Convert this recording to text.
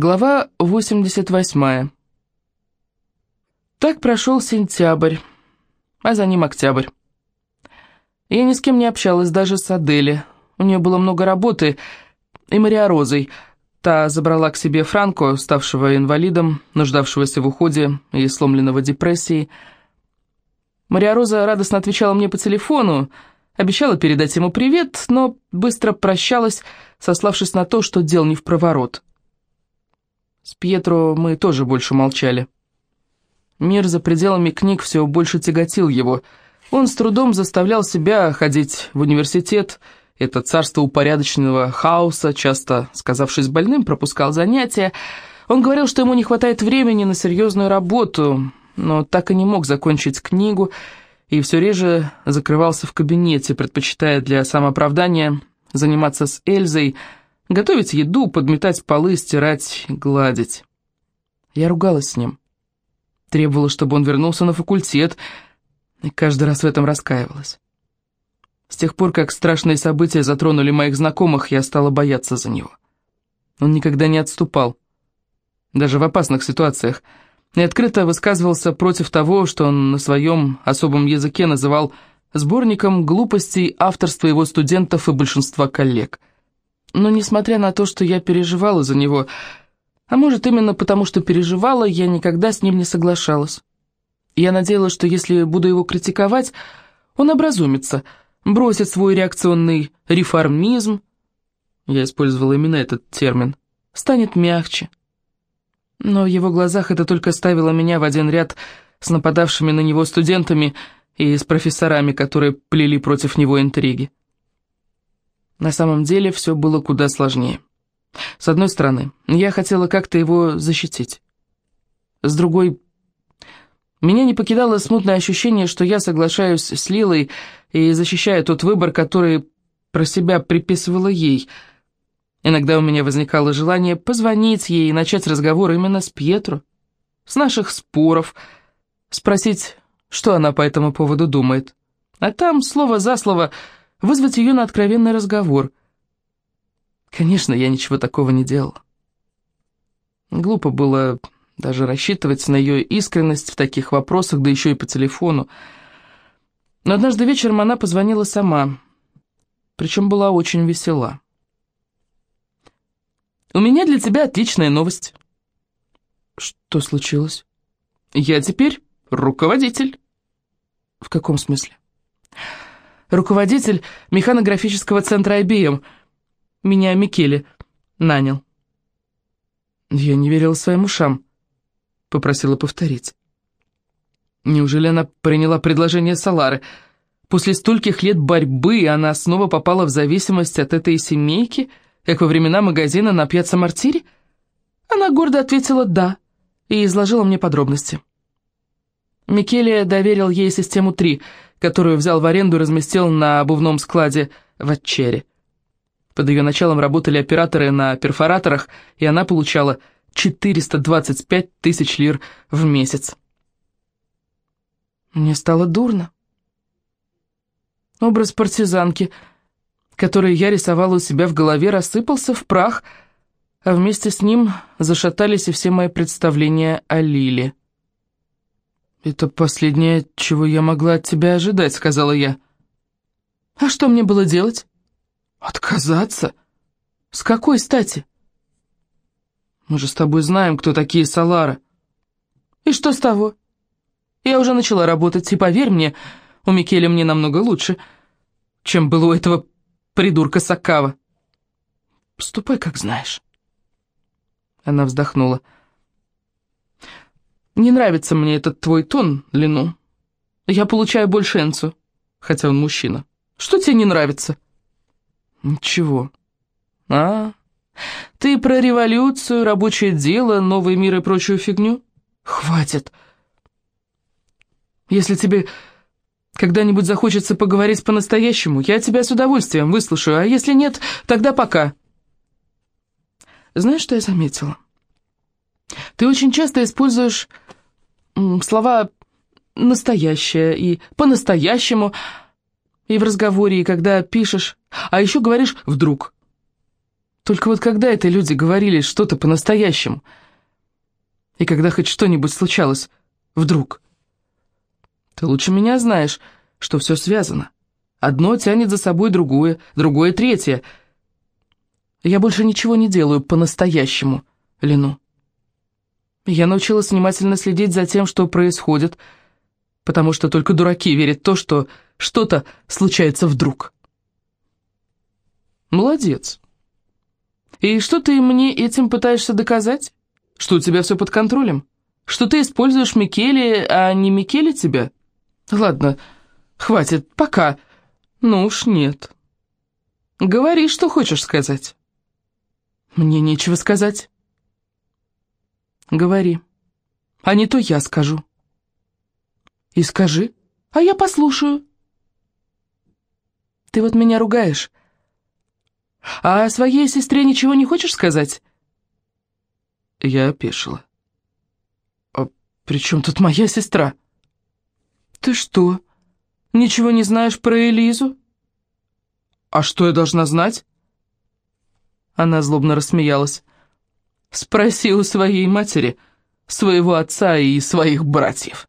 Глава 88. Так прошел сентябрь, а за ним октябрь. Я ни с кем не общалась, даже с Адели. У нее было много работы, и Мария Розой. Та забрала к себе Франко, ставшего инвалидом, нуждавшегося в уходе и сломленного депрессией. Мария Роза радостно отвечала мне по телефону, обещала передать ему привет, но быстро прощалась, сославшись на то, что дел не в проворот. С Пьетро мы тоже больше молчали. Мир за пределами книг все больше тяготил его. Он с трудом заставлял себя ходить в университет, это царство упорядоченного хаоса, часто, сказавшись больным, пропускал занятия. Он говорил, что ему не хватает времени на серьезную работу, но так и не мог закончить книгу, и все реже закрывался в кабинете, предпочитая для самооправдания заниматься с Эльзой, Готовить еду, подметать полы, стирать, гладить. Я ругалась с ним. Требовала, чтобы он вернулся на факультет, и каждый раз в этом раскаивалась. С тех пор, как страшные события затронули моих знакомых, я стала бояться за него. Он никогда не отступал, даже в опасных ситуациях, и открыто высказывался против того, что он на своем особом языке называл сборником глупостей авторства его студентов и большинства коллег. Но несмотря на то, что я переживала за него, а может именно потому, что переживала, я никогда с ним не соглашалась. Я надеялась, что если буду его критиковать, он образумится, бросит свой реакционный реформизм, я использовала именно этот термин, станет мягче. Но в его глазах это только ставило меня в один ряд с нападавшими на него студентами и с профессорами, которые плели против него интриги. На самом деле все было куда сложнее. С одной стороны, я хотела как-то его защитить. С другой, меня не покидало смутное ощущение, что я соглашаюсь с Лилой и защищаю тот выбор, который про себя приписывала ей. Иногда у меня возникало желание позвонить ей и начать разговор именно с Пьетро, с наших споров, спросить, что она по этому поводу думает. А там, слово за слово, вызвать ее на откровенный разговор. Конечно, я ничего такого не делал. Глупо было даже рассчитывать на ее искренность в таких вопросах, да еще и по телефону. Но однажды вечером она позвонила сама, причем была очень весела. «У меня для тебя отличная новость». «Что случилось?» «Я теперь руководитель». «В каком смысле?» Руководитель механографического центра IBM. Меня Микеле нанял». Я не верила своим ушам, попросила повторить. Неужели она приняла предложение Салары? После стольких лет борьбы она снова попала в зависимость от этой семейки, как во времена магазина на Пьяцца Мартире? Она гордо ответила «да» и изложила мне подробности. Микеле доверил ей систему 3, которую взял в аренду и разместил на обувном складе в Отчере. Под ее началом работали операторы на перфораторах, и она получала 425 тысяч лир в месяц. Мне стало дурно. Образ партизанки, который я рисовала у себя в голове, рассыпался в прах, а вместе с ним зашатались и все мои представления о Лиле. «Это последнее, чего я могла от тебя ожидать», — сказала я. «А что мне было делать?» «Отказаться? С какой стати?» «Мы же с тобой знаем, кто такие Салара». «И что с того? Я уже начала работать, и поверь мне, у Микеля мне намного лучше, чем было у этого придурка Сакава». «Ступай, как знаешь». Она вздохнула. «Я не нравится мне этот твой тон, Лину. Я получаю больше Энцу, хотя он мужчина. Что тебе не нравится? Ничего. А, ты про революцию, рабочее дело, новый мир и прочую фигню? Хватит. Если тебе когда-нибудь захочется поговорить по-настоящему, я тебя с удовольствием выслушаю, а если нет, тогда пока. Знаешь, что я заметила? Ты очень часто используешь слова «настоящее» и Только вот когда это люди говорили что-то по-настоящему? И когда хоть что-нибудь случалось вдруг? Ты лучше меня знаешь, что все связано. Одно тянет за собой другое, другое третье. Я больше ничего не делаю по-настоящему, Лену. Я научилась внимательно следить за тем, что происходит, потому что только дураки верят в то, что что-то случается вдруг. Молодец. И что ты мне этим пытаешься доказать? Что у тебя все под контролем? Что ты используешь Микеле, а не Микеле тебя? Ладно, хватит, пока. Ну уж нет. Говори, что хочешь сказать. Мне нечего сказать. Говори. А не то я скажу. И скажи, а я послушаю. Ты вот меня ругаешь. А своей сестре ничего не хочешь сказать? Я опешила. А при чем тут моя сестра? Ты что, ничего не знаешь про Элизу? А что я должна знать? Она злобно рассмеялась. Спроси у своей матери, своего отца и своих братьев.